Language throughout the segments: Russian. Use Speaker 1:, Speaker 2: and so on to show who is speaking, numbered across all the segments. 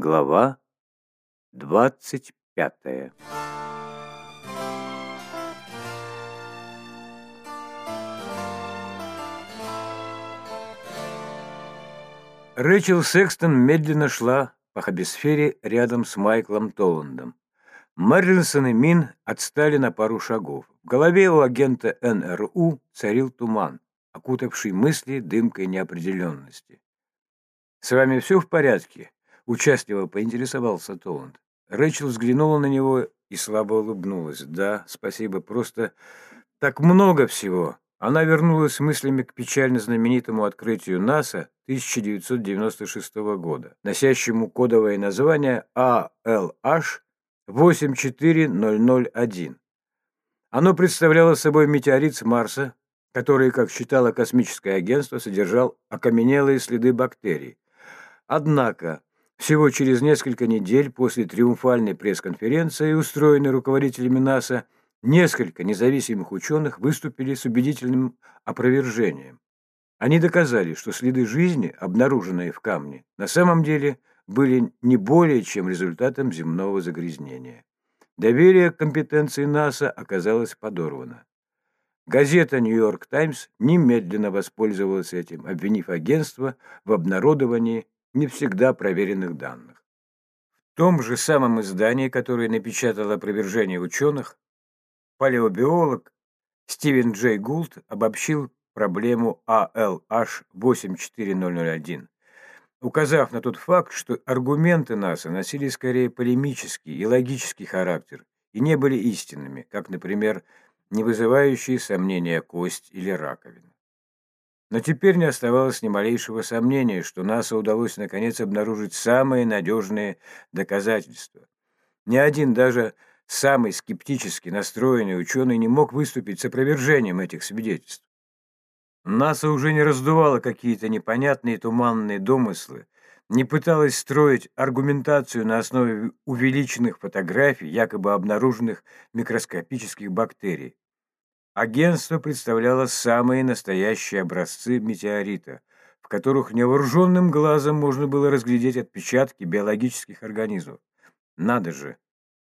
Speaker 1: Глава двадцать пятая Рэчел Секстон медленно шла по хабисфере рядом с Майклом Толландом. Мэрилсон и Мин отстали на пару шагов. В голове у агента НРУ царил туман, окутавший мысли дымкой неопределенности. «С вами все в порядке?» Участливо поинтересовался Толланд. Рэйчел взглянула на него и слабо улыбнулась. «Да, спасибо, просто так много всего». Она вернулась мыслями к печально знаменитому открытию НАСА 1996 года, носящему кодовое название ALH-84001. Оно представляло собой метеорит с Марса, который, как считало космическое агентство, содержал окаменелые следы бактерий. Однако всего через несколько недель после триумфальной пресс-конференции, устроенной руководителями НАСА, несколько независимых ученых выступили с убедительным опровержением. Они доказали, что следы жизни, обнаруженные в камне, на самом деле были не более чем результатом земного загрязнения. Доверие к компетенции НАСА оказалось подорвано. Газета «Нью-Йорк Таймс» немедленно воспользовалась этим, обвинив агентство в обнародовании не всегда проверенных данных. В том же самом издании, которое напечатало опровержение ученых, палеобиолог Стивен Джей Гулт обобщил проблему ALH84001, указав на тот факт, что аргументы НАСА носили скорее полемический и логический характер и не были истинными, как, например, не вызывающие сомнения кость или раковина. Но теперь не оставалось ни малейшего сомнения, что НАСА удалось наконец обнаружить самые надежные доказательства. Ни один, даже самый скептически настроенный ученый не мог выступить с опровержением этих свидетельств. НАСА уже не раздувало какие-то непонятные туманные домыслы, не пыталась строить аргументацию на основе увеличенных фотографий якобы обнаруженных микроскопических бактерий. Агентство представляло самые настоящие образцы метеорита, в которых невооруженным глазом можно было разглядеть отпечатки биологических организмов. Надо же!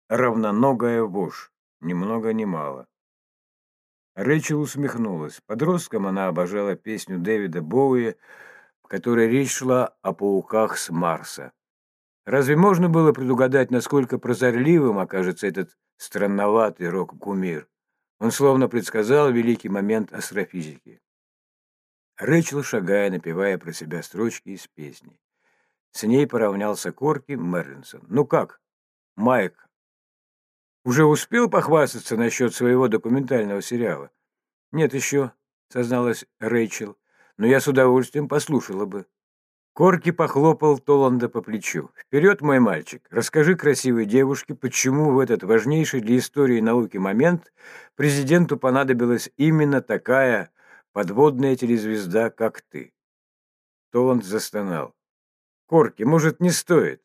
Speaker 1: Равноногая вошь, ни много ни мало. Рэйчел усмехнулась. Подростком она обожала песню Дэвида Боуи, в которой речь шла о пауках с Марса. Разве можно было предугадать, насколько прозорливым окажется этот странноватый рок-кумир? Он словно предсказал великий момент астрофизики. Рэчел, шагая, напевая про себя строчки из песни. С ней поравнялся Корки Мерлинсон. «Ну как, Майк, уже успел похвастаться насчет своего документального сериала?» «Нет еще», — созналась Рэйчел, — «но я с удовольствием послушала бы». Корки похлопал Толанда по плечу. «Вперед, мой мальчик! Расскажи красивой девушке, почему в этот важнейший для истории науки момент президенту понадобилась именно такая подводная телезвезда, как ты». Толанд застонал. «Корки, может, не стоит?»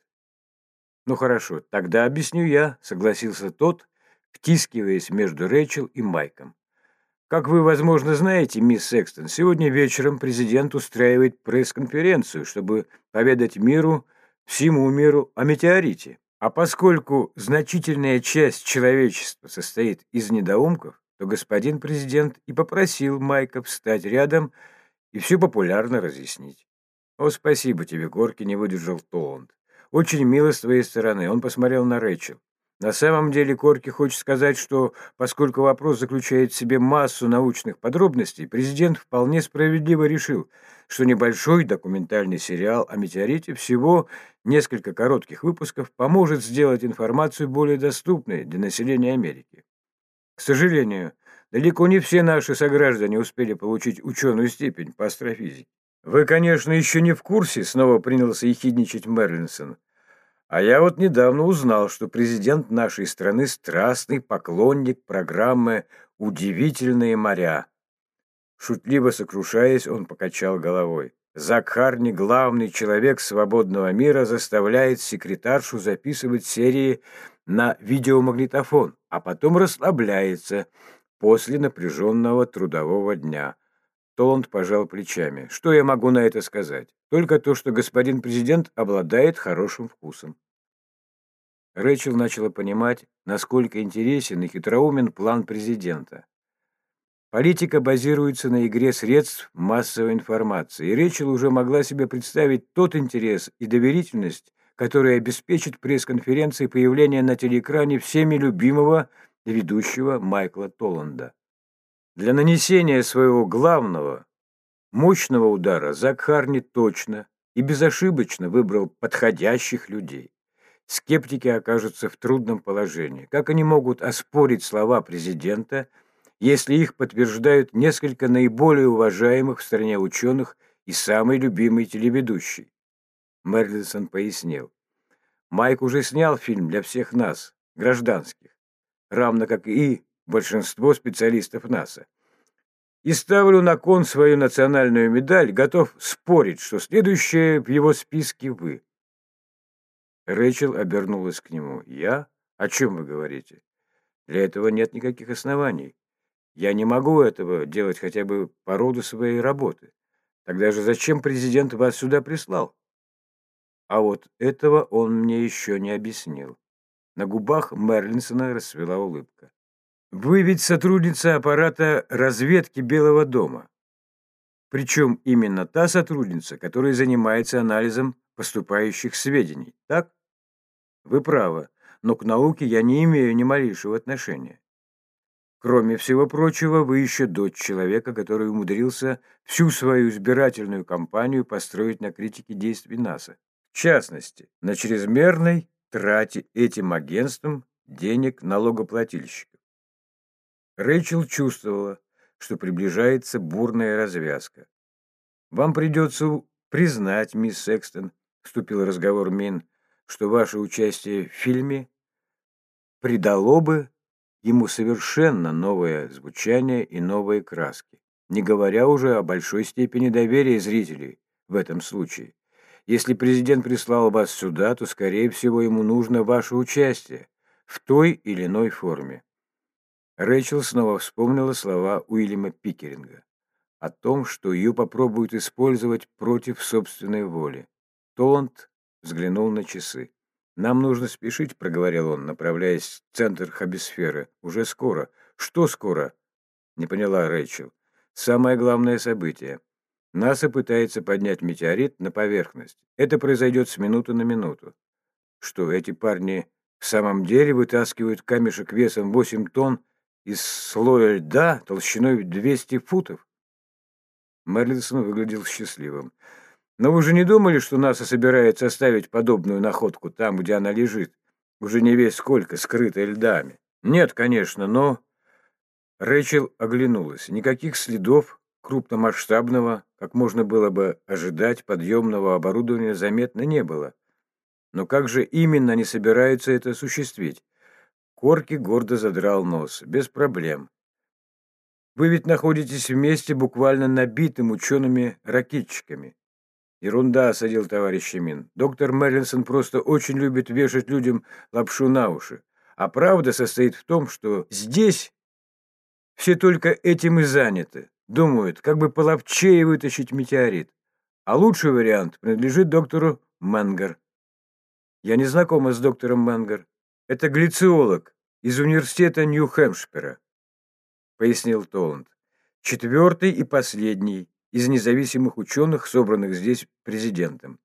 Speaker 1: «Ну хорошо, тогда объясню я», — согласился тот, втискиваясь между Рэйчел и Майком. Как вы, возможно, знаете, мисс Секстон, сегодня вечером президент устраивает пресс-конференцию, чтобы поведать миру, всему миру о метеорите. А поскольку значительная часть человечества состоит из недоумков, то господин президент и попросил Майка встать рядом и все популярно разъяснить. «О, спасибо тебе, Горки, не выдержал Толланд. Очень мило с твоей стороны». Он посмотрел на Рэйчел. На самом деле Корки хочет сказать, что поскольку вопрос заключает в себе массу научных подробностей, президент вполне справедливо решил, что небольшой документальный сериал о метеорите всего несколько коротких выпусков поможет сделать информацию более доступной для населения Америки. К сожалению, далеко не все наши сограждане успели получить ученую степень по астрофизике. Вы, конечно, еще не в курсе, снова принялся ехидничать Мерлинсон, а я вот недавно узнал, что президент нашей страны страстный поклонник программы «Удивительные моря». Шутливо сокрушаясь, он покачал головой. Зак Харни, главный человек свободного мира, заставляет секретаршу записывать серии на видеомагнитофон, а потом расслабляется после напряженного трудового дня. Толанд пожал плечами. «Что я могу на это сказать? Только то, что господин президент обладает хорошим вкусом». Рэчел начала понимать, насколько интересен и хитроумен план президента. Политика базируется на игре средств массовой информации, и Рэчел уже могла себе представить тот интерес и доверительность, который обеспечит пресс-конференции появление на телеэкране всеми любимого ведущего Майкла Толланда. Для нанесения своего главного, мощного удара Зак Харни точно и безошибочно выбрал подходящих людей. Скептики окажутся в трудном положении. Как они могут оспорить слова президента, если их подтверждают несколько наиболее уважаемых в стране ученых и самый любимый телеведущий? Мерлисон пояснил. Майк уже снял фильм для всех нас, гражданских, равно как и большинство специалистов НАСА. И ставлю на кон свою национальную медаль, готов спорить, что следующее в его списке вы. Рэчел обернулась к нему. «Я? О чем вы говорите? Для этого нет никаких оснований. Я не могу этого делать хотя бы по роду своей работы. Тогда же зачем президент вас сюда прислал?» А вот этого он мне еще не объяснил. На губах Мерлинсона расцвела улыбка. Вы ведь сотрудница аппарата разведки Белого дома. Причем именно та сотрудница, которая занимается анализом поступающих сведений, так? Вы правы, но к науке я не имею ни малейшего отношения. Кроме всего прочего, вы еще дочь человека, который умудрился всю свою избирательную кампанию построить на критике действий НАСА. В частности, на чрезмерной трате этим агентством денег налогоплательщиков. Рэйчел чувствовала, что приближается бурная развязка. «Вам придется признать, мисс Секстон», — вступил разговор Мин, «что ваше участие в фильме придало бы ему совершенно новое звучание и новые краски, не говоря уже о большой степени доверия зрителей в этом случае. Если президент прислал вас сюда, то, скорее всего, ему нужно ваше участие в той или иной форме. Рэйчел снова вспомнила слова Уильяма Пикеринга о том, что ее попробуют использовать против собственной воли. Толланд взглянул на часы. «Нам нужно спешить», — проговорил он, направляясь в центр хабисферы. «Уже скоро». «Что скоро?» — не поняла Рэйчел. «Самое главное событие. НАСА пытается поднять метеорит на поверхность. Это произойдет с минуты на минуту. Что, эти парни в самом деле вытаскивают камешек весом 8 тонн из слоя льда толщиной в 200 футов. Мерлинсон выглядел счастливым. «Но вы же не думали, что НАСА собирается оставить подобную находку там, где она лежит? Уже не весь сколько, скрытой льдами». «Нет, конечно, но...» Рэйчел оглянулась. Никаких следов крупномасштабного, как можно было бы ожидать, подъемного оборудования заметно не было. Но как же именно они собираются это осуществить? Корки гордо задрал нос. Без проблем. Вы ведь находитесь вместе буквально набитым учеными-ракетчиками. Ерунда, осадил товарищ Мин. Доктор Мерлинсон просто очень любит вешать людям лапшу на уши. А правда состоит в том, что здесь все только этим и заняты. Думают, как бы половчее вытащить метеорит. А лучший вариант принадлежит доктору Мэнгор. Я не знакома с доктором Мэнгор. Это гляциолог из университета Нью-Хэмпшира, пояснил Толланд. Четвертый и последний из независимых ученых, собранных здесь президентом.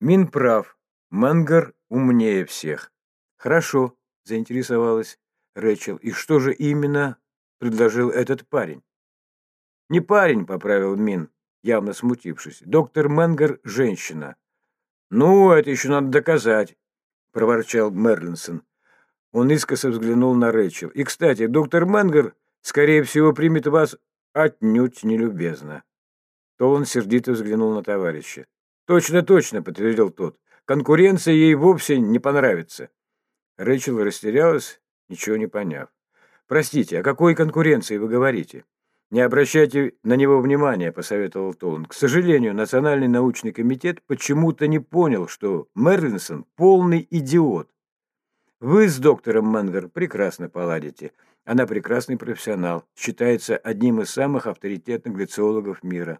Speaker 1: Мин прав. Мэнгор умнее всех. Хорошо, заинтересовалась Рэчел. И что же именно предложил этот парень? Не парень, поправил Мин, явно смутившись. Доктор Мангар – женщина. Ну, это еще надо доказать проворчал Мерлинсон. Он искоса взглянул на Рэчел. «И, кстати, доктор Менгер, скорее всего, примет вас отнюдь нелюбезно». То он сердито взглянул на товарища. «Точно, точно», — подтвердил тот. «Конкуренция ей вовсе не понравится». Рэчел растерялась, ничего не поняв. «Простите, о какой конкуренции вы говорите?» «Не обращайте на него внимания», — посоветовал Толн. «К сожалению, Национальный научный комитет почему-то не понял, что Мерлинсон — полный идиот. Вы с доктором Менгер прекрасно поладите, Она прекрасный профессионал, считается одним из самых авторитетных гляциологов мира.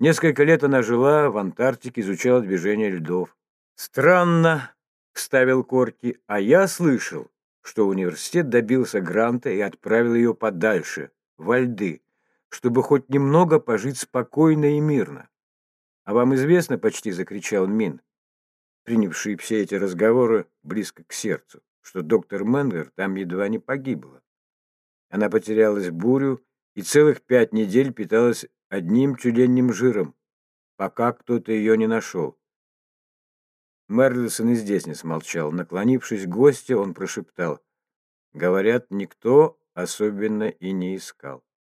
Speaker 1: Несколько лет она жила в Антарктике, изучала движение льдов. «Странно», — вставил Корки, — «а я слышал, что университет добился гранта и отправил ее подальше, во льды, чтобы хоть немного пожить спокойно и мирно. «А вам известно, — почти закричал Мин, принявший все эти разговоры близко к сердцу, что доктор Менгер там едва не погибла. Она потерялась в бурю и целых пять недель питалась одним тюленьим жиром, пока кто-то ее не нашел. Мерлисон и здесь не смолчал. Наклонившись к гостю, он прошептал. Говорят, никто особенно и не искал.